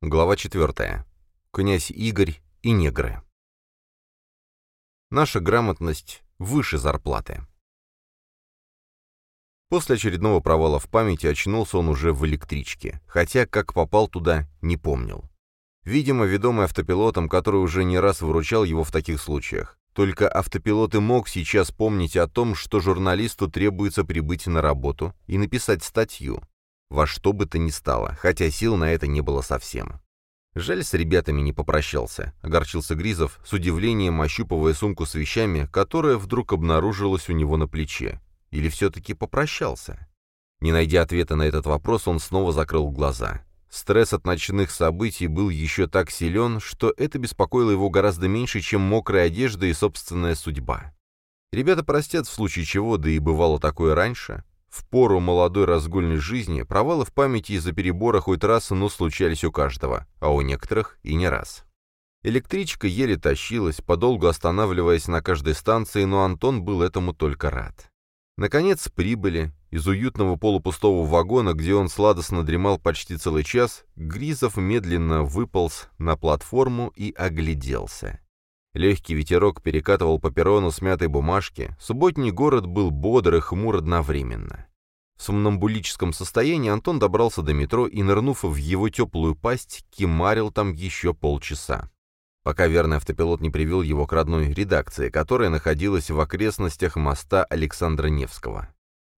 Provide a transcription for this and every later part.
Глава 4. Князь Игорь и негры. Наша грамотность выше зарплаты. После очередного провала в памяти очнулся он уже в электричке, хотя как попал туда, не помнил. Видимо, ведомый автопилотом, который уже не раз выручал его в таких случаях. Только автопилот и мог сейчас помнить о том, что журналисту требуется прибыть на работу и написать статью, во что бы то ни стало, хотя сил на это не было совсем. Жаль, с ребятами не попрощался, огорчился Гризов, с удивлением ощупывая сумку с вещами, которая вдруг обнаружилась у него на плече. Или все-таки попрощался? Не найдя ответа на этот вопрос, он снова закрыл глаза. Стресс от ночных событий был еще так силен, что это беспокоило его гораздо меньше, чем мокрая одежда и собственная судьба. Ребята простят в случае чего, да и бывало такое раньше. В пору молодой разгульной жизни провалы в памяти из-за перебора хоть раз, но случались у каждого, а у некоторых и не раз. Электричка еле тащилась, подолгу останавливаясь на каждой станции, но Антон был этому только рад. Наконец прибыли. Из уютного полупустого вагона, где он сладостно дремал почти целый час, Гризов медленно выполз на платформу и огляделся. Легкий ветерок перекатывал по перрону смятой бумажки, субботний город был бодр и хмур одновременно. В сомнамбулическом состоянии Антон добрался до метро и, нырнув в его теплую пасть, кемарил там еще полчаса. Пока верный автопилот не привел его к родной редакции, которая находилась в окрестностях моста Александра Невского.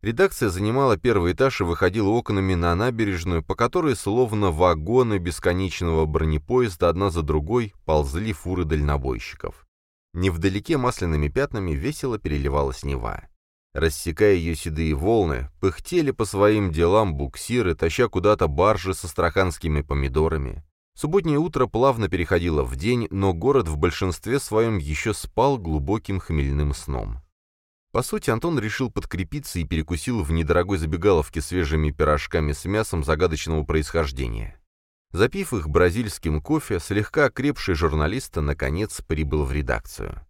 Редакция занимала первый этаж и выходила окнами на набережную, по которой, словно вагоны бесконечного бронепоезда, одна за другой ползли фуры дальнобойщиков. Невдалеке масляными пятнами весело переливалась Нева. Рассекая ее седые волны, пыхтели по своим делам буксиры, таща куда-то баржи со страханскими помидорами. Субботнее утро плавно переходило в день, но город в большинстве своем еще спал глубоким хмельным сном. По сути, Антон решил подкрепиться и перекусил в недорогой забегаловке свежими пирожками с мясом загадочного происхождения. Запив их бразильским кофе, слегка окрепший журналист наконец прибыл в редакцию.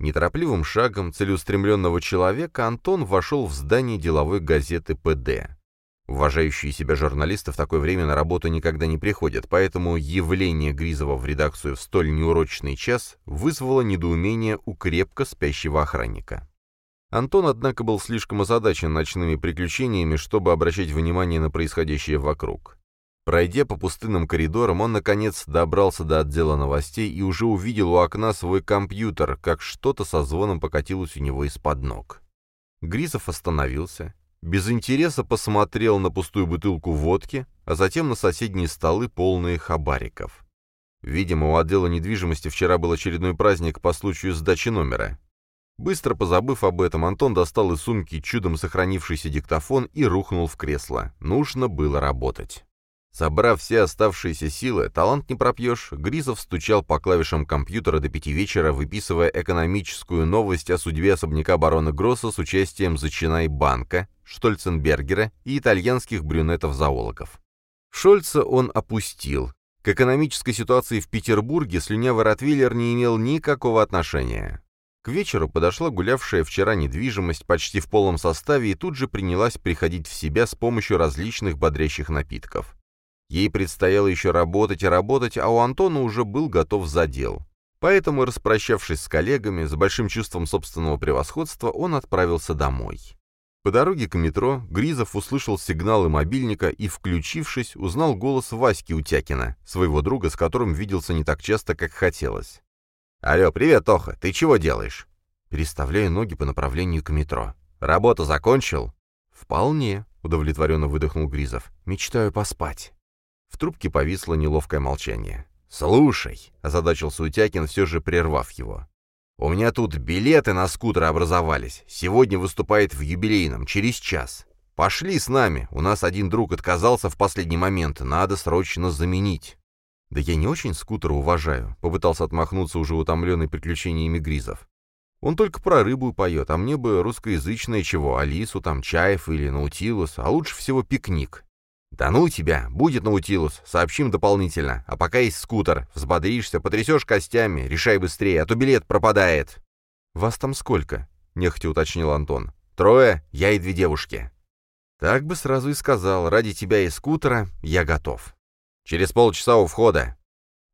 Неторопливым шагом целеустремленного человека Антон вошел в здание деловой газеты «ПД». Уважающие себя журналисты в такое время на работу никогда не приходят, поэтому явление Гризова в редакцию в столь неурочный час вызвало недоумение у крепко спящего охранника. Антон, однако, был слишком озадачен ночными приключениями, чтобы обращать внимание на происходящее вокруг. Пройдя по пустынным коридорам, он, наконец, добрался до отдела новостей и уже увидел у окна свой компьютер, как что-то со звоном покатилось у него из-под ног. Гризов остановился, без интереса посмотрел на пустую бутылку водки, а затем на соседние столы, полные хабариков. Видимо, у отдела недвижимости вчера был очередной праздник по случаю сдачи номера. Быстро позабыв об этом, Антон достал из сумки чудом сохранившийся диктофон и рухнул в кресло. Нужно было работать. Собрав все оставшиеся силы, талант не пропьешь, Гризов стучал по клавишам компьютера до пяти вечера, выписывая экономическую новость о судьбе особняка барона Гросса с участием Зачинай банка, Штольценбергера и итальянских брюнетов-зоологов. Шольца он опустил. К экономической ситуации в Петербурге слюнявый Ротвейлер не имел никакого отношения. К вечеру подошла гулявшая вчера недвижимость почти в полном составе и тут же принялась приходить в себя с помощью различных бодрящих напитков. Ей предстояло еще работать и работать, а у Антона уже был готов за дел. Поэтому, распрощавшись с коллегами, с большим чувством собственного превосходства, он отправился домой. По дороге к метро Гризов услышал сигналы мобильника и, включившись, узнал голос Васьки Утякина, своего друга, с которым виделся не так часто, как хотелось. «Алло, привет, Тоха, ты чего делаешь?» Переставляю ноги по направлению к метро. «Работу закончил?» «Вполне», — удовлетворенно выдохнул Гризов. «Мечтаю поспать». В трубке повисло неловкое молчание. «Слушай», — озадачился Утякин, все же прервав его. «У меня тут билеты на скутер образовались. Сегодня выступает в юбилейном, через час. Пошли с нами, у нас один друг отказался в последний момент, надо срочно заменить». «Да я не очень скутера уважаю», — попытался отмахнуться уже утомленный приключениями Гризов. «Он только про рыбу поет, а мне бы русскоязычное чего, Алису, там, Чаев или Наутилус, а лучше всего пикник». «Да ну тебя, будет Наутилус, сообщим дополнительно, а пока есть скутер, взбодришься, потрясешь костями, решай быстрее, а то билет пропадает». «Вас там сколько?» — нехотя уточнил Антон. «Трое, я и две девушки». «Так бы сразу и сказал, ради тебя и скутера я готов». «Через полчаса у входа».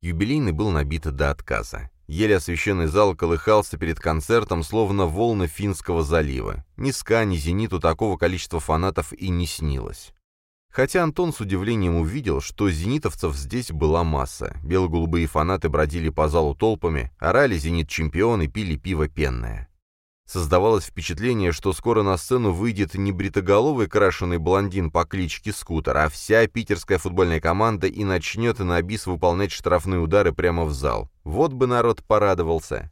Юбилейный был набит до отказа. Еле освещенный зал колыхался перед концертом, словно волны Финского залива. Ни СКА, ни «Зениту» такого количества фанатов и не снилось. Хотя Антон с удивлением увидел, что зенитовцев здесь была масса. Бело-голубые фанаты бродили по залу толпами, орали «Зенит-чемпион» и пили пиво пенное. Создавалось впечатление, что скоро на сцену выйдет не бритоголовый крашеный блондин по кличке Скутер, а вся питерская футбольная команда и начнет на бис выполнять штрафные удары прямо в зал. Вот бы народ порадовался.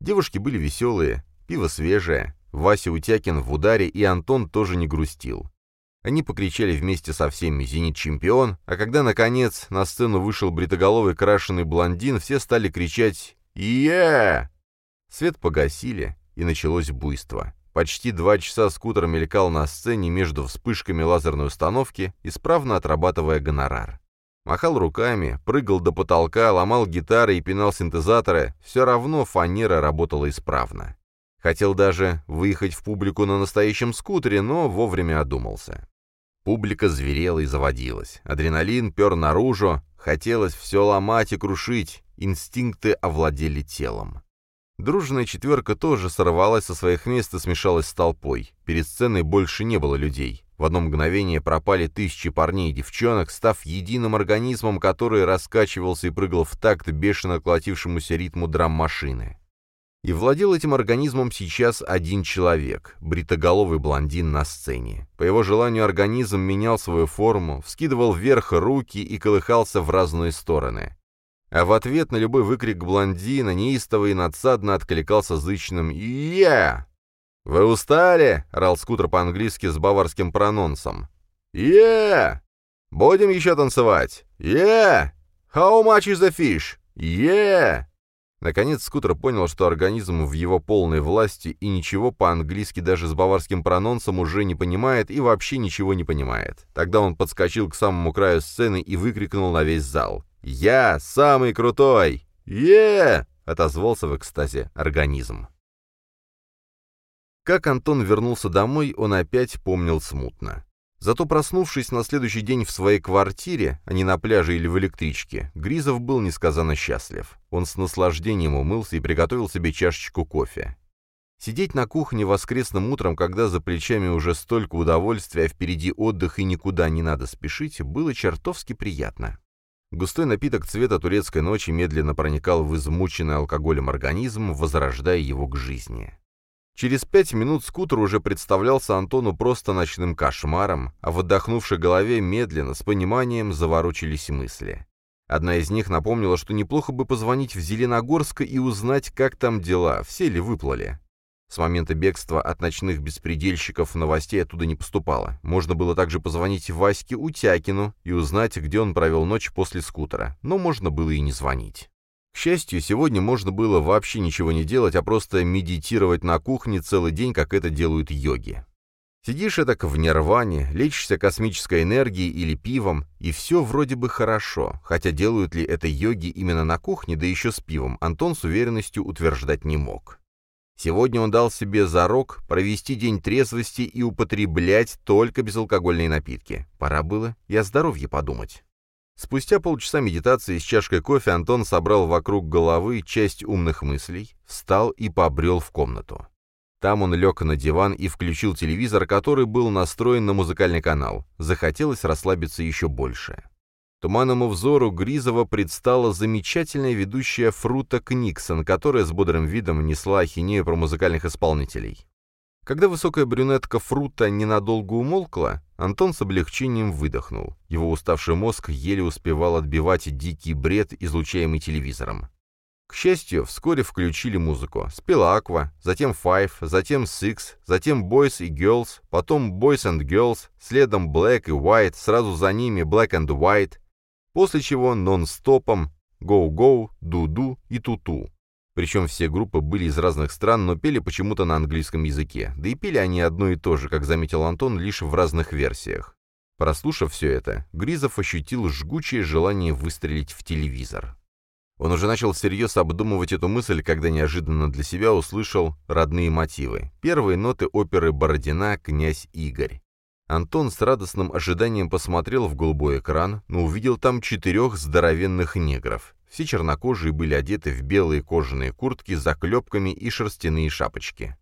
Девушки были веселые, пиво свежее, Вася Утякин в ударе и Антон тоже не грустил. Они покричали вместе со всеми «Зенит-чемпион», а когда, наконец, на сцену вышел бритоголовый крашеный блондин, все стали кричать «Е!». Свет погасили, и началось буйство. Почти два часа скутер мелькал на сцене между вспышками лазерной установки, исправно отрабатывая гонорар. Махал руками, прыгал до потолка, ломал гитары и пинал синтезаторы, все равно фанера работала исправно. Хотел даже выехать в публику на настоящем скутере, но вовремя одумался. Публика зверела и заводилась. Адреналин пер наружу, хотелось все ломать и крушить, инстинкты овладели телом. Дружная четверка тоже сорвалась со своих мест и смешалась с толпой. Перед сценой больше не было людей. В одно мгновение пропали тысячи парней и девчонок, став единым организмом, который раскачивался и прыгал в такт бешено колотившемуся ритму драм-машины. И владел этим организмом сейчас один человек, бритоголовый блондин на сцене. По его желанию организм менял свою форму, вскидывал вверх руки и колыхался в разные стороны. А в ответ на любой выкрик блондина неистово и надсадно откликался зычным «Е!». «Вы устали?» — орал скутер по-английски с баварским прононсом. «Е! Будем еще танцевать? Е! How much is the fish? Е!» Наконец скутер понял, что организм в его полной власти и ничего по-английски даже с баварским прононсом уже не понимает и вообще ничего не понимает. Тогда он подскочил к самому краю сцены и выкрикнул на весь зал. «Я самый крутой! е отозвался в экстазе организм. Как Антон вернулся домой, он опять помнил смутно. Зато проснувшись на следующий день в своей квартире, а не на пляже или в электричке, Гризов был несказанно счастлив. Он с наслаждением умылся и приготовил себе чашечку кофе. Сидеть на кухне воскресным утром, когда за плечами уже столько удовольствия, а впереди отдых и никуда не надо спешить, было чертовски приятно. Густой напиток цвета турецкой ночи медленно проникал в измученный алкоголем организм, возрождая его к жизни. Через пять минут скутер уже представлялся Антону просто ночным кошмаром, а в отдохнувшей голове медленно, с пониманием, заворочились мысли. Одна из них напомнила, что неплохо бы позвонить в Зеленогорск и узнать, как там дела, все ли выплыли. С момента бегства от ночных беспредельщиков новостей оттуда не поступало. Можно было также позвонить Ваське Утякину и узнать, где он провел ночь после скутера, но можно было и не звонить. К счастью, сегодня можно было вообще ничего не делать, а просто медитировать на кухне целый день, как это делают йоги. Сидишь так в нирване, лечишься космической энергией или пивом, и все вроде бы хорошо, хотя делают ли это йоги именно на кухне, да еще с пивом, Антон с уверенностью утверждать не мог. Сегодня он дал себе зарок провести день трезвости и употреблять только безалкогольные напитки. Пора было и о здоровье подумать. Спустя полчаса медитации с чашкой кофе Антон собрал вокруг головы часть умных мыслей, встал и побрел в комнату. Там он лег на диван и включил телевизор, который был настроен на музыкальный канал. Захотелось расслабиться еще больше. Туманному взору Гризова предстала замечательная ведущая Фрута Книксон, которая с бодрым видом несла ахинею про музыкальных исполнителей. Когда высокая брюнетка Фрута ненадолго умолкла, Антон с облегчением выдохнул. Его уставший мозг еле успевал отбивать дикий бред, излучаемый телевизором. К счастью, вскоре включили музыку. Спела Аква, затем Five, затем Six, затем Boys и Girls, потом Boys and Girls, следом Black и White, сразу за ними Black and White, после чего нон-стопом Go-Go, Ду-Ду и Ту-Ту. Причем все группы были из разных стран, но пели почему-то на английском языке. Да и пели они одно и то же, как заметил Антон, лишь в разных версиях. Прослушав все это, Гризов ощутил жгучее желание выстрелить в телевизор. Он уже начал всерьез обдумывать эту мысль, когда неожиданно для себя услышал родные мотивы. Первые ноты оперы Бородина «Князь Игорь». Антон с радостным ожиданием посмотрел в голубой экран, но увидел там четырех здоровенных негров. Все чернокожие были одеты в белые кожаные куртки с заклепками и шерстяные шапочки.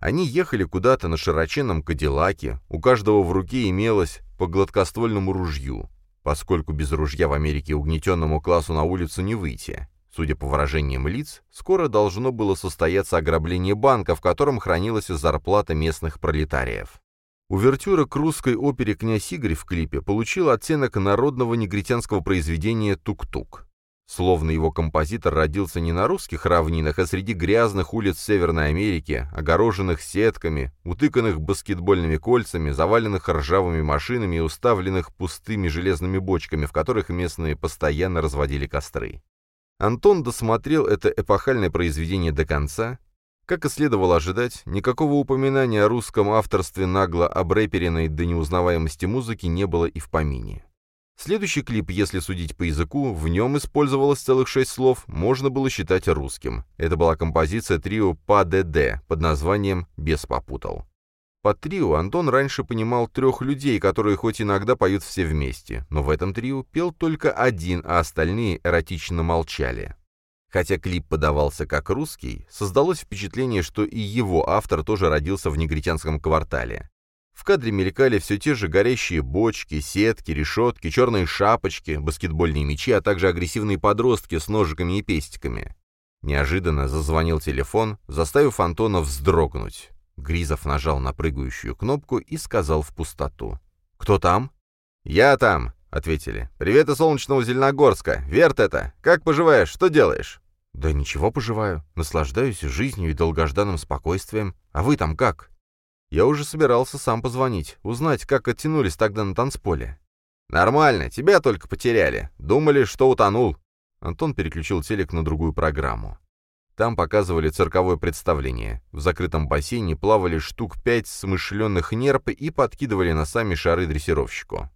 Они ехали куда-то на широченном кадиллаке, у каждого в руке имелось по гладкоствольному ружью, поскольку без ружья в Америке угнетенному классу на улицу не выйти. Судя по выражениям лиц, скоро должно было состояться ограбление банка, в котором хранилась зарплата местных пролетариев. Увертюра к русской опере «Князь Игорь» в клипе получила оттенок народного негритянского произведения «Тук-тук». Словно его композитор родился не на русских равнинах, а среди грязных улиц Северной Америки, огороженных сетками, утыканных баскетбольными кольцами, заваленных ржавыми машинами и уставленных пустыми железными бочками, в которых местные постоянно разводили костры. Антон досмотрел это эпохальное произведение до конца. Как и следовало ожидать, никакого упоминания о русском авторстве нагло обрэперенной до неузнаваемости музыки не было и в помине. Следующий клип, если судить по языку, в нем использовалось целых шесть слов, можно было считать русским. Это была композиция трио ПАДД под названием «Без попутал». Под трио Антон раньше понимал трех людей, которые хоть иногда поют все вместе, но в этом трио пел только один, а остальные эротично молчали. Хотя клип подавался как русский, создалось впечатление, что и его автор тоже родился в негритянском квартале. В кадре мелькали все те же горящие бочки, сетки, решетки, черные шапочки, баскетбольные мячи, а также агрессивные подростки с ножиками и пестиками. Неожиданно зазвонил телефон, заставив Антона вздрогнуть. Гризов нажал на прыгающую кнопку и сказал в пустоту. «Кто там?» «Я там», — ответили. «Привет из солнечного Зеленогорска. Верт это. Как поживаешь? Что делаешь?» «Да ничего поживаю. Наслаждаюсь жизнью и долгожданным спокойствием. А вы там как?» Я уже собирался сам позвонить, узнать, как оттянулись тогда на танцполе. «Нормально, тебя только потеряли. Думали, что утонул». Антон переключил телек на другую программу. Там показывали цирковое представление. В закрытом бассейне плавали штук пять смышленных нерп и подкидывали носами шары дрессировщику.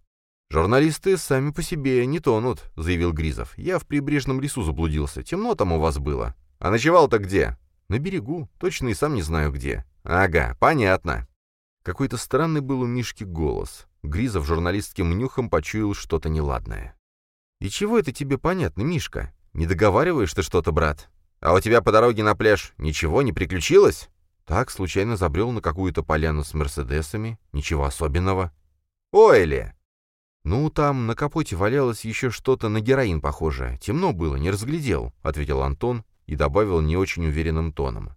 «Журналисты сами по себе не тонут», — заявил Гризов. «Я в прибрежном лесу заблудился. Темно там у вас было». «А ночевал-то где?» «На берегу. Точно и сам не знаю где». «Ага, понятно». Какой-то странный был у Мишки голос. Гризов журналистским нюхом почуял что-то неладное. «И чего это тебе понятно, Мишка? Не договариваешь ты что-то, брат?» «А у тебя по дороге на пляж ничего не приключилось?» «Так, случайно забрел на какую-то поляну с мерседесами. Ничего особенного». «Ой ли!» «Ну, там на капоте валялось еще что-то на героин похожее. Темно было, не разглядел», — ответил Антон и добавил не очень уверенным тоном.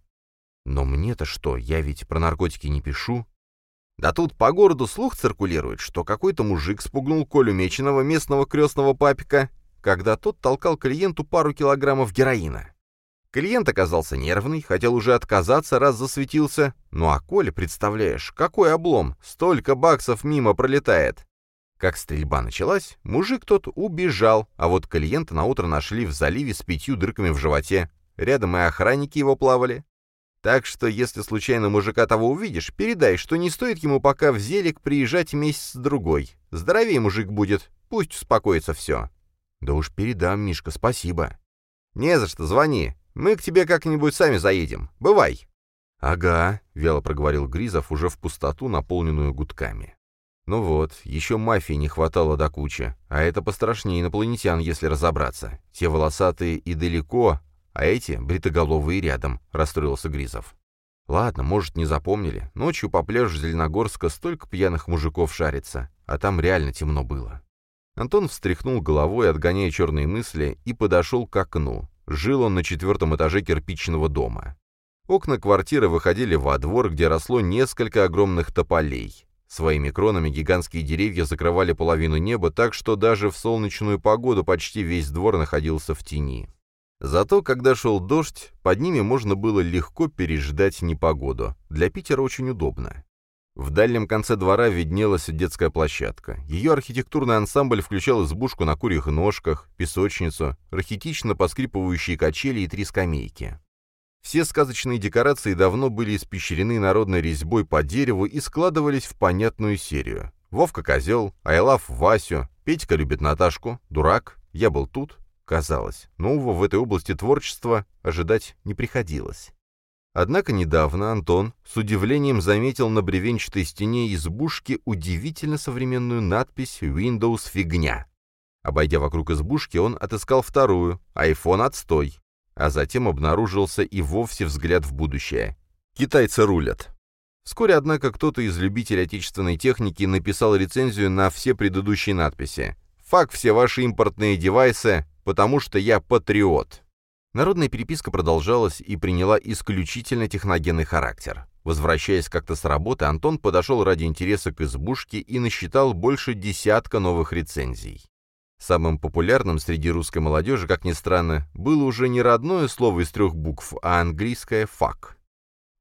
«Но мне-то что, я ведь про наркотики не пишу». «Да тут по городу слух циркулирует, что какой-то мужик спугнул Колю Меченого, местного крестного папика, когда тот толкал клиенту пару килограммов героина. Клиент оказался нервный, хотел уже отказаться, раз засветился. Ну а Коля, представляешь, какой облом, столько баксов мимо пролетает. Как стрельба началась, мужик тот убежал, а вот клиента наутро нашли в заливе с пятью дырками в животе. Рядом и охранники его плавали. Так что, если случайно мужика того увидишь, передай, что не стоит ему пока в Зелик приезжать месяц-другой. Здоровее мужик будет, пусть успокоится все. Да уж передам, Мишка, спасибо. Не за что, звони. Мы к тебе как-нибудь сами заедем. Бывай». «Ага», — вяло проговорил Гризов уже в пустоту, наполненную гудками. «Ну вот, еще мафии не хватало до кучи, а это пострашнее инопланетян, если разобраться. Те волосатые и далеко, а эти бритоголовые рядом», — расстроился Гризов. «Ладно, может, не запомнили. Ночью по пляжу Зеленогорска столько пьяных мужиков шарится, а там реально темно было». Антон встряхнул головой, отгоняя черные мысли, и подошел к окну. Жил он на четвертом этаже кирпичного дома. Окна квартиры выходили во двор, где росло несколько огромных тополей. Своими кронами гигантские деревья закрывали половину неба, так что даже в солнечную погоду почти весь двор находился в тени. Зато, когда шел дождь, под ними можно было легко переждать непогоду. Для Питера очень удобно. В дальнем конце двора виднелась детская площадка. Ее архитектурный ансамбль включал избушку на курьих ножках, песочницу, архетично поскрипывающие качели и три скамейки. Все сказочные декорации давно были испещрены народной резьбой по дереву и складывались в понятную серию. Вовка козел, Айлав Васю, Петька любит Наташку, Дурак, Я был тут, казалось. Нового в этой области творчества ожидать не приходилось. Однако недавно Антон с удивлением заметил на бревенчатой стене избушки удивительно современную надпись «Windows фигня». Обойдя вокруг избушки, он отыскал вторую «iPhone отстой», а затем обнаружился и вовсе взгляд в будущее. «Китайцы рулят». Вскоре, однако, кто-то из любителей отечественной техники написал рецензию на все предыдущие надписи. «Фак все ваши импортные девайсы, потому что я патриот». Народная переписка продолжалась и приняла исключительно техногенный характер. Возвращаясь как-то с работы, Антон подошел ради интереса к избушке и насчитал больше десятка новых рецензий. Самым популярным среди русской молодежи, как ни странно, было уже не родное слово из трех букв, а английское «фак».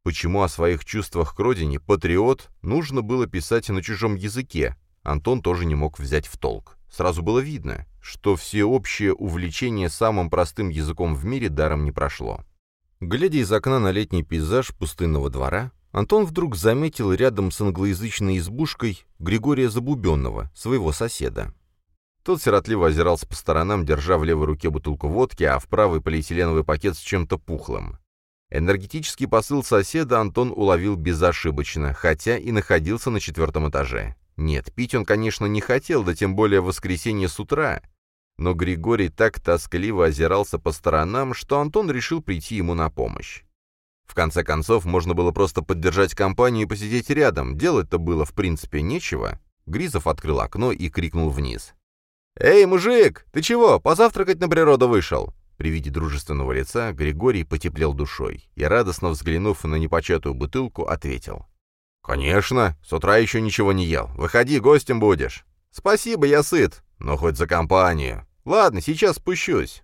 Почему о своих чувствах к родине «патриот» нужно было писать на чужом языке, Антон тоже не мог взять в толк. Сразу было видно, что всеобщее увлечение самым простым языком в мире даром не прошло. Глядя из окна на летний пейзаж пустынного двора, Антон вдруг заметил рядом с англоязычной избушкой Григория Забубенного, своего соседа. Тот сиротливо озирался по сторонам, держа в левой руке бутылку водки, а в правый полиэтиленовый пакет с чем-то пухлым. Энергетический посыл соседа Антон уловил безошибочно, хотя и находился на четвертом этаже. Нет, пить он, конечно, не хотел, да тем более в воскресенье с утра. Но Григорий так тоскливо озирался по сторонам, что Антон решил прийти ему на помощь. В конце концов, можно было просто поддержать компанию и посидеть рядом. Делать-то было, в принципе, нечего. Гризов открыл окно и крикнул вниз. «Эй, мужик, ты чего, позавтракать на природу вышел?» При виде дружественного лица Григорий потеплел душой и, радостно взглянув на непочатую бутылку, ответил. «Конечно, с утра еще ничего не ел. Выходи, гостем будешь». «Спасибо, я сыт, но хоть за компанию. Ладно, сейчас спущусь».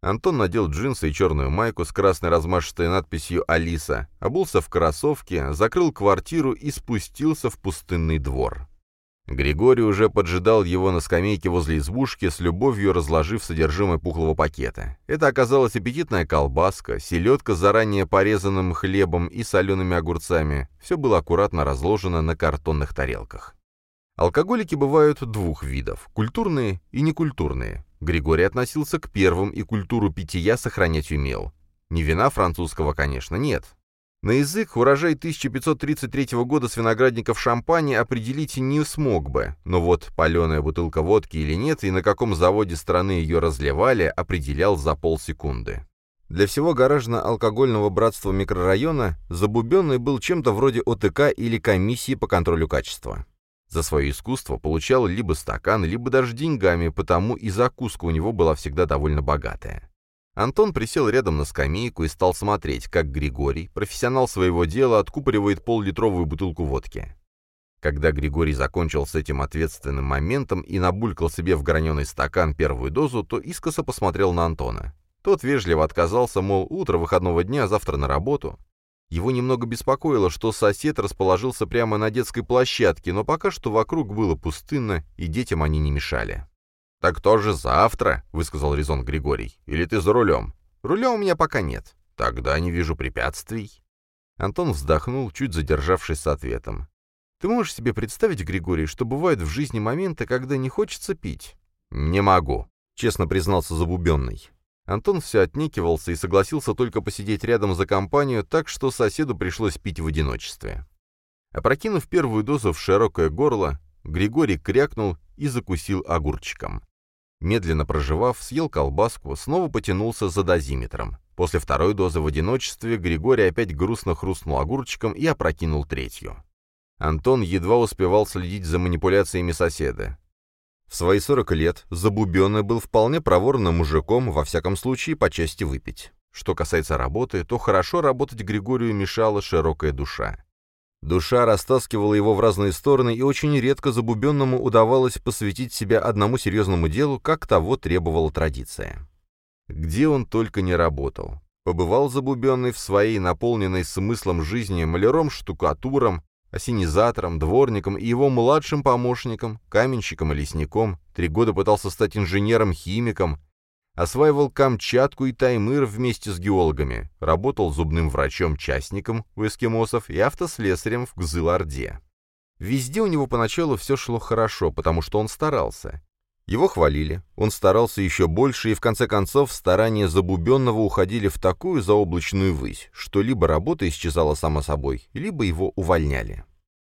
Антон надел джинсы и черную майку с красной размашистой надписью «Алиса», обулся в кроссовке, закрыл квартиру и спустился в пустынный двор. Григорий уже поджидал его на скамейке возле избушки, с любовью разложив содержимое пухлого пакета. Это оказалась аппетитная колбаска, селедка с заранее порезанным хлебом и солеными огурцами. Все было аккуратно разложено на картонных тарелках. Алкоголики бывают двух видов – культурные и некультурные. Григорий относился к первым и культуру питья сохранять умел. Не вина французского, конечно, нет. На язык урожай 1533 года с виноградников шампани определить не смог бы, но вот паленая бутылка водки или нет, и на каком заводе страны ее разливали, определял за полсекунды. Для всего гаражно-алкогольного братства микрорайона Забубенный был чем-то вроде ОТК или комиссии по контролю качества. За свое искусство получал либо стакан, либо даже деньгами, потому и закуска у него была всегда довольно богатая. Антон присел рядом на скамейку и стал смотреть, как Григорий, профессионал своего дела, откупоривает пол-литровую бутылку водки. Когда Григорий закончил с этим ответственным моментом и набулькал себе в граненый стакан первую дозу, то искоса посмотрел на Антона. Тот вежливо отказался, мол, утро выходного дня, завтра на работу. Его немного беспокоило, что сосед расположился прямо на детской площадке, но пока что вокруг было пустынно, и детям они не мешали. «Так тоже завтра», — высказал резон Григорий. «Или ты за рулем?» «Руля у меня пока нет». «Тогда не вижу препятствий». Антон вздохнул, чуть задержавшись с ответом. «Ты можешь себе представить, Григорий, что бывают в жизни моменты, когда не хочется пить?» «Не могу», — честно признался Забубенный. Антон все отнекивался и согласился только посидеть рядом за компанию, так что соседу пришлось пить в одиночестве. Опрокинув первую дозу в широкое горло, Григорий крякнул и закусил огурчиком. Медленно проживав, съел колбаску, снова потянулся за дозиметром. После второй дозы в одиночестве Григорий опять грустно хрустнул огурчиком и опрокинул третью. Антон едва успевал следить за манипуляциями соседа. В свои 40 лет Забубенный был вполне проворным мужиком, во всяком случае, по части выпить. Что касается работы, то хорошо работать Григорию мешала широкая душа. Душа растаскивала его в разные стороны, и очень редко забубенному удавалось посвятить себя одному серьезному делу, как того требовала традиция. Где он только не работал. Побывал забубенный в своей наполненной смыслом жизни маляром-штукатуром, осенизатором, дворником и его младшим помощником, каменщиком и лесником, три года пытался стать инженером-химиком, осваивал Камчатку и Таймыр вместе с геологами, работал зубным врачом-частником у эскимосов и автослесарем в Гзыл-Орде. Везде у него поначалу все шло хорошо, потому что он старался. Его хвалили, он старался еще больше, и в конце концов старания Забубенного уходили в такую заоблачную высь, что либо работа исчезала сама собой, либо его увольняли.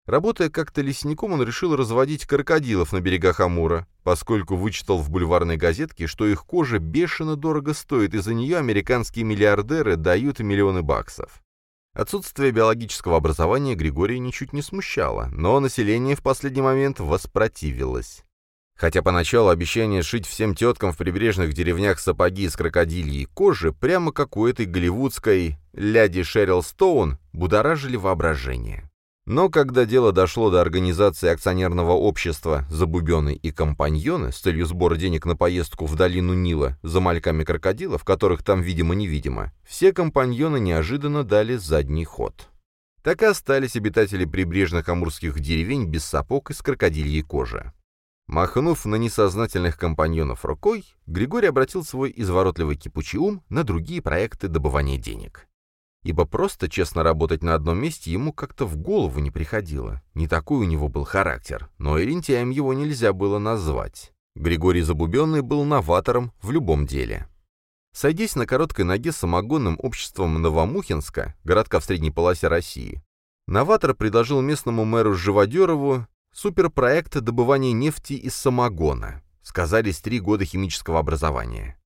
Работая как-то лесником, он решил разводить крокодилов на берегах Амура, поскольку вычитал в бульварной газетке, что их кожа бешено дорого стоит, и за нее американские миллиардеры дают миллионы баксов. Отсутствие биологического образования Григория ничуть не смущало, но население в последний момент воспротивилось. Хотя поначалу обещание шить всем теткам в прибрежных деревнях сапоги из крокодильей кожи, прямо как у этой голливудской ляди Шерил Стоун, будоражили воображение. Но когда дело дошло до организации акционерного общества «Забубены и компаньоны» с целью сбора денег на поездку в долину Нила за мальками крокодилов, которых там видимо-невидимо, все компаньоны неожиданно дали задний ход. Так и остались обитатели прибрежных амурских деревень без сапог из крокодильей кожи. Махнув на несознательных компаньонов рукой, Григорий обратил свой изворотливый кипучий ум на другие проекты добывания денег ибо просто честно работать на одном месте ему как-то в голову не приходило. Не такой у него был характер, но и лентяем его нельзя было назвать. Григорий Забубенный был новатором в любом деле. Сойдясь на короткой ноге с самогонным обществом Новомухинска, городка в средней полосе России, новатор предложил местному мэру Живодерову суперпроект добывания нефти из самогона. Сказались три года химического образования.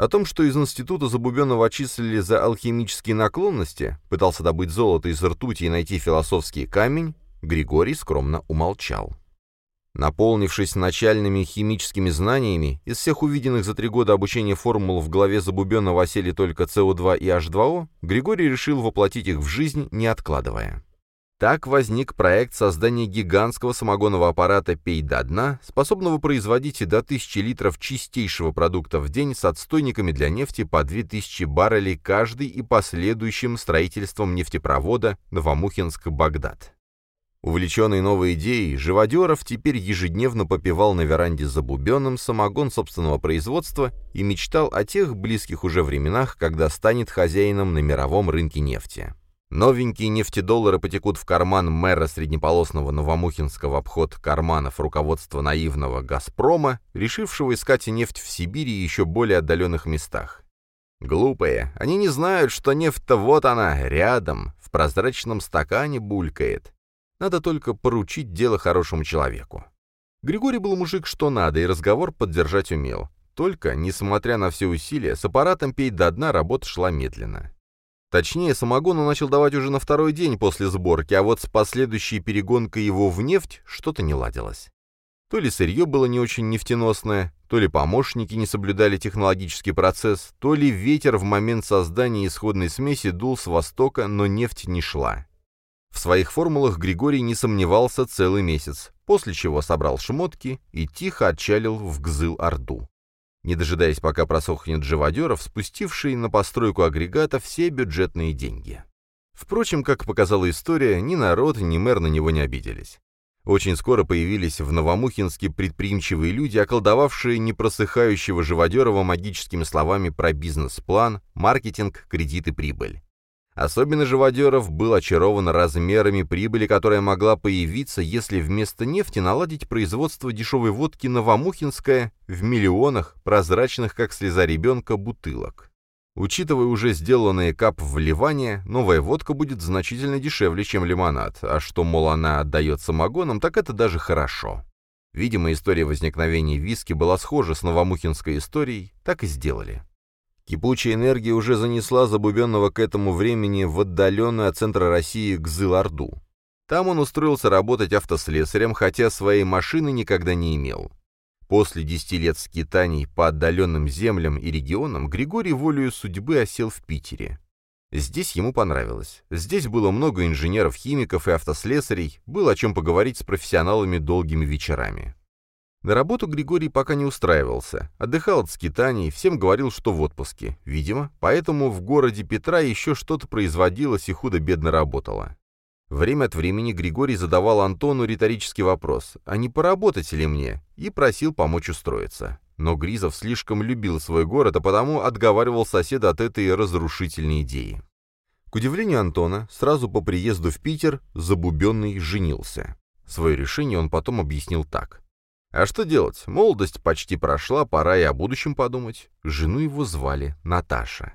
О том, что из института Забубенного отчислили за алхимические наклонности, пытался добыть золото из ртути и найти философский камень, Григорий скромно умолчал. Наполнившись начальными химическими знаниями, из всех увиденных за три года обучения формул в голове Забубенного осели только СО2 и H2O, Григорий решил воплотить их в жизнь, не откладывая. Так возник проект создания гигантского самогонного аппарата «Пей до дна», способного производить до 1000 литров чистейшего продукта в день с отстойниками для нефти по 2000 баррелей каждый и последующим строительством нефтепровода Новомухинск-Багдад. Увлеченный новой идеей, Живодеров теперь ежедневно попивал на веранде за бубеном самогон собственного производства и мечтал о тех близких уже временах, когда станет хозяином на мировом рынке нефти. Новенькие нефтедоллары потекут в карман мэра среднеполосного Новомухинского обход карманов руководства наивного «Газпрома», решившего искать нефть в Сибири и еще более отдаленных местах. Глупые, они не знают, что нефть-то вот она, рядом, в прозрачном стакане булькает. Надо только поручить дело хорошему человеку. Григорий был мужик что надо, и разговор поддержать умел. Только, несмотря на все усилия, с аппаратом пей до дна работа шла медленно. Точнее, самогон он начал давать уже на второй день после сборки, а вот с последующей перегонкой его в нефть что-то не ладилось. То ли сырье было не очень нефтеносное, то ли помощники не соблюдали технологический процесс, то ли ветер в момент создания исходной смеси дул с востока, но нефть не шла. В своих формулах Григорий не сомневался целый месяц, после чего собрал шмотки и тихо отчалил в Гзыл-Орду не дожидаясь, пока просохнет живодеров, спустивший на постройку агрегата все бюджетные деньги. Впрочем, как показала история, ни народ, ни мэр на него не обиделись. Очень скоро появились в Новомухинске предприимчивые люди, околдовавшие непросыхающего Живодерова магическими словами про бизнес-план, маркетинг, кредит и прибыль. Особенно Живодеров был очарован размерами прибыли, которая могла появиться, если вместо нефти наладить производство дешевой водки «Новомухинская» в миллионах прозрачных, как слеза ребенка, бутылок. Учитывая уже сделанные кап вливания, новая водка будет значительно дешевле, чем лимонад, а что, мол, она отдает самогоном, так это даже хорошо. Видимо, история возникновения виски была схожа с новомухинской историей, так и сделали. Кипучая энергия уже занесла Забубенного к этому времени в отдаленную от центра России Гзыл-Орду. Там он устроился работать автослесарем, хотя своей машины никогда не имел. После десяти лет скитаний по отдаленным землям и регионам Григорий волею судьбы осел в Питере. Здесь ему понравилось. Здесь было много инженеров-химиков и автослесарей, было о чем поговорить с профессионалами долгими вечерами. На работу Григорий пока не устраивался, отдыхал от скитаний, всем говорил, что в отпуске. Видимо, поэтому в городе Петра еще что-то производилось и худо-бедно работало. Время от времени Григорий задавал Антону риторический вопрос, а не поработать ли мне, и просил помочь устроиться. Но Гризов слишком любил свой город, а потому отговаривал соседа от этой разрушительной идеи. К удивлению Антона, сразу по приезду в Питер Забубенный женился. Свое решение он потом объяснил так. А что делать? Молодость почти прошла, пора и о будущем подумать. Жену его звали Наташа.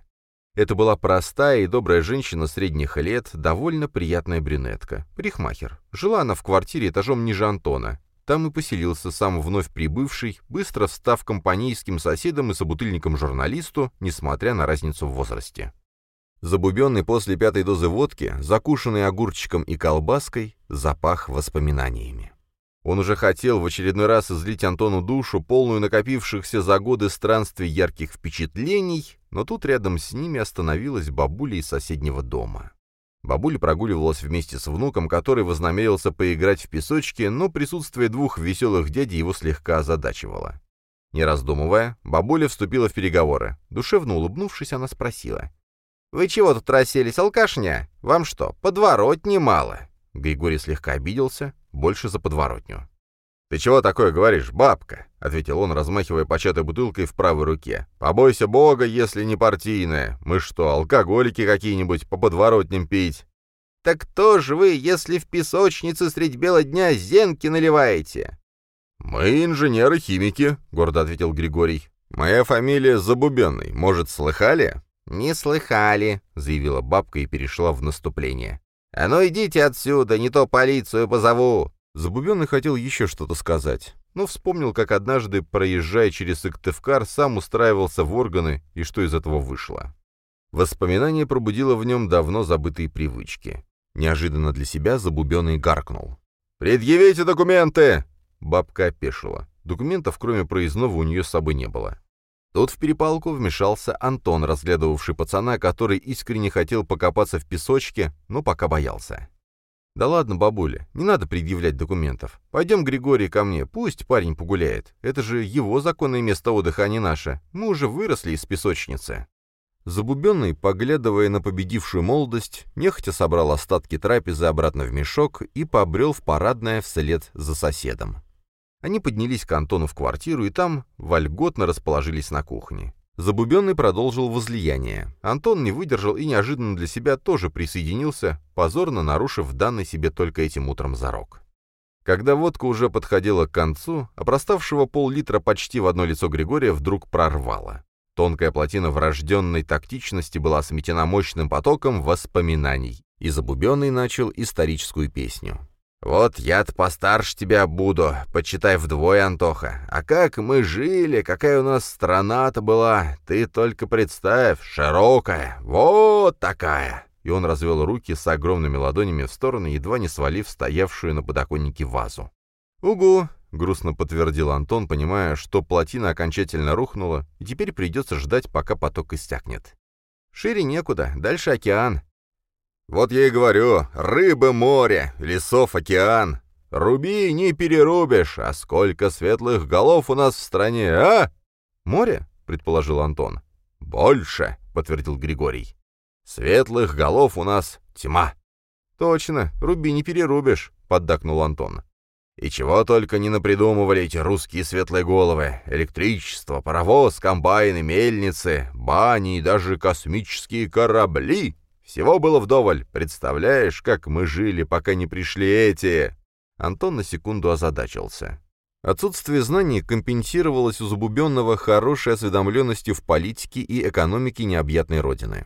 Это была простая и добрая женщина средних лет, довольно приятная брюнетка, парикмахер. Жила она в квартире этажом ниже Антона. Там и поселился сам вновь прибывший, быстро став компанейским соседом и собутыльником журналисту, несмотря на разницу в возрасте. Забубенный после пятой дозы водки, закушенный огурчиком и колбаской, запах воспоминаниями. Он уже хотел в очередной раз излить Антону душу, полную накопившихся за годы странствий ярких впечатлений, но тут рядом с ними остановилась бабуля из соседнего дома. Бабуля прогуливалась вместе с внуком, который вознамерился поиграть в песочке, но присутствие двух веселых дядей его слегка озадачивало. Не раздумывая, бабуля вступила в переговоры. Душевно улыбнувшись, она спросила. «Вы чего тут расселись, алкашня? Вам что, подворотни мало?» Григорий слегка обиделся, больше за подворотню. «Ты чего такое говоришь, бабка?» — ответил он, размахивая початой бутылкой в правой руке. «Побойся бога, если не партийная. Мы что, алкоголики какие-нибудь по подворотням пить?» «Так кто же вы, если в песочнице средь бела дня зенки наливаете?» «Мы инженеры-химики», — гордо ответил Григорий. «Моя фамилия Забубенный. Может, слыхали?» «Не слыхали», — заявила бабка и перешла в наступление. «А ну идите отсюда, не то полицию позову!» Забубенный хотел еще что-то сказать, но вспомнил, как однажды, проезжая через Сыктывкар, сам устраивался в органы и что из этого вышло. Воспоминание пробудило в нем давно забытые привычки. Неожиданно для себя Забубенный гаркнул. «Предъявите документы!» Бабка опешила. Документов, кроме проездного, у нее с собой не было. Тут в перепалку вмешался Антон, разглядывавший пацана, который искренне хотел покопаться в песочке, но пока боялся. «Да ладно, бабуля, не надо предъявлять документов. Пойдем, Григорий, ко мне, пусть парень погуляет. Это же его законное место отдыха, а не наше. Мы уже выросли из песочницы». Забубенный, поглядывая на победившую молодость, нехотя собрал остатки трапезы обратно в мешок и побрел в парадное вслед за соседом. Они поднялись к Антону в квартиру и там вольготно расположились на кухне. Забубенный продолжил возлияние. Антон не выдержал и неожиданно для себя тоже присоединился, позорно нарушив данный себе только этим утром зарок. Когда водка уже подходила к концу, опроставшего пол-литра почти в одно лицо Григория вдруг прорвало. Тонкая плотина врожденной тактичности была сметена мощным потоком воспоминаний, и Забубенный начал историческую песню. «Вот я-то постарше тебя буду, почитай вдвое, Антоха. А как мы жили, какая у нас страна-то была, ты только представь, широкая, вот такая!» И он развел руки с огромными ладонями в стороны, едва не свалив стоявшую на подоконнике вазу. «Угу!» — грустно подтвердил Антон, понимая, что плотина окончательно рухнула, и теперь придется ждать, пока поток истякнет. «Шире некуда, дальше океан, вот я и говорю, рыбы море, лесов океан. Руби не перерубишь, а сколько светлых голов у нас в стране, а? Море, предположил Антон. Больше, подтвердил Григорий. Светлых голов у нас тьма. Точно, руби не перерубишь, поддакнул Антон. И чего только не напридумывали эти русские светлые головы. Электричество, паровоз, комбайны, мельницы, бани и даже космические корабли. Всего было вдоволь. Представляешь, как мы жили, пока не пришли эти...» Антон на секунду озадачился. Отсутствие знаний компенсировалось у Забубенного хорошей осведомленностью в политике и экономике необъятной родины.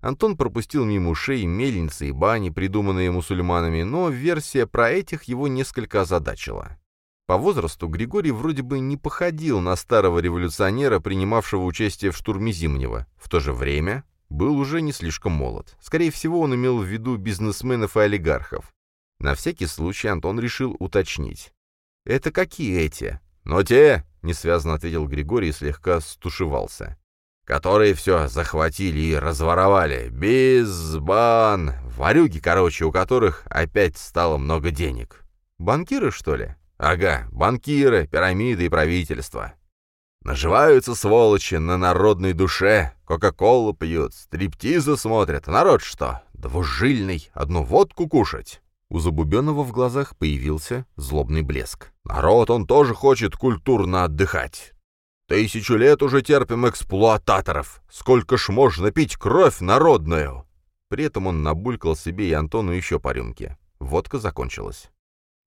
Антон пропустил мимо ушей мельницы и бани, придуманные мусульманами, но версия про этих его несколько озадачила. По возрасту Григорий вроде бы не походил на старого революционера, принимавшего участие в штурме Зимнего. В то же время был уже не слишком молод. Скорее всего, он имел в виду бизнесменов и олигархов. На всякий случай Антон решил уточнить. «Это какие эти?» «Но те», — несвязно ответил Григорий и слегка стушевался. «Которые все захватили и разворовали. Безбан. Варюги, короче, у которых опять стало много денег». «Банкиры, что ли?» «Ага, банкиры, пирамиды и правительство. Наживаются сволочи на народной душе, кока-колу пьют, стриптизы смотрят. Народ что, двужильный, одну водку кушать?» У Забубенного в глазах появился злобный блеск. «Народ, он тоже хочет культурно отдыхать. Тысячу лет уже терпим эксплуататоров. Сколько ж можно пить кровь народную?» При этом он набулькал себе и Антону еще по рюмке. Водка закончилась.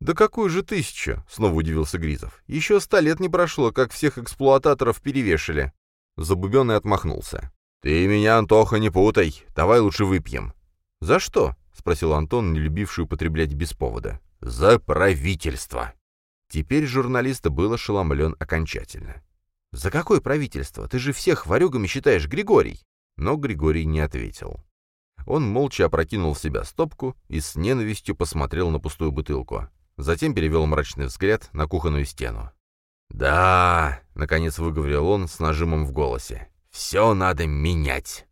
«Да какую же тысячу?» — снова удивился Гризов. «Еще ста лет не прошло, как всех эксплуататоров перевешали». Забубенный отмахнулся. «Ты меня, Антоха, не путай. Давай лучше выпьем». «За что?» — спросил Антон, не любивший употреблять без повода. «За правительство». Теперь журналист был ошеломлен окончательно. «За какое правительство? Ты же всех варюгами считаешь, Григорий!» Но Григорий не ответил. Он молча опрокинул в себя стопку и с ненавистью посмотрел на пустую бутылку. Затем перевел мрачный взгляд на кухонную стену. «Да», — наконец выговорил он с нажимом в голосе, — «все надо менять».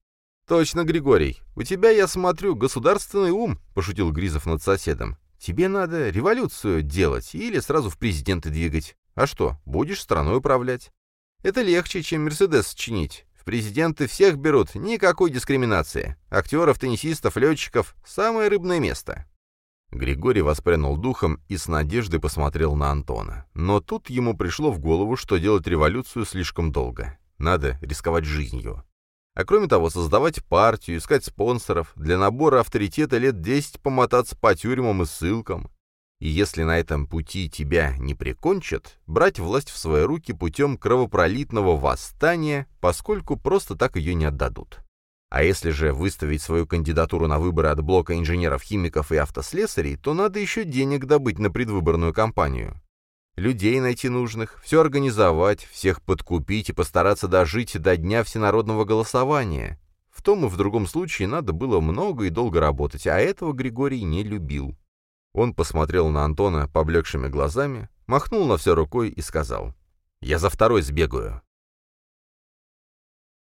«Точно, Григорий. У тебя, я смотрю, государственный ум», — пошутил Гризов над соседом. «Тебе надо революцию делать или сразу в президенты двигать. А что, будешь страной управлять? Это легче, чем Мерседес чинить. В президенты всех берут, никакой дискриминации. Актеров, теннисистов, летчиков — самое рыбное место». Григорий воспрянул духом и с надеждой посмотрел на Антона. Но тут ему пришло в голову, что делать революцию слишком долго. Надо рисковать жизнью. А кроме того, создавать партию, искать спонсоров, для набора авторитета лет 10 помотаться по тюрьмам и ссылкам. И если на этом пути тебя не прикончат, брать власть в свои руки путем кровопролитного восстания, поскольку просто так ее не отдадут. А если же выставить свою кандидатуру на выборы от блока инженеров, химиков и автослесарей, то надо еще денег добыть на предвыборную кампанию. Людей найти нужных, все организовать, всех подкупить и постараться дожить до дня всенародного голосования. В том и в другом случае надо было много и долго работать, а этого Григорий не любил. Он посмотрел на Антона поблекшими глазами, махнул на все рукой и сказал, «Я за второй сбегаю».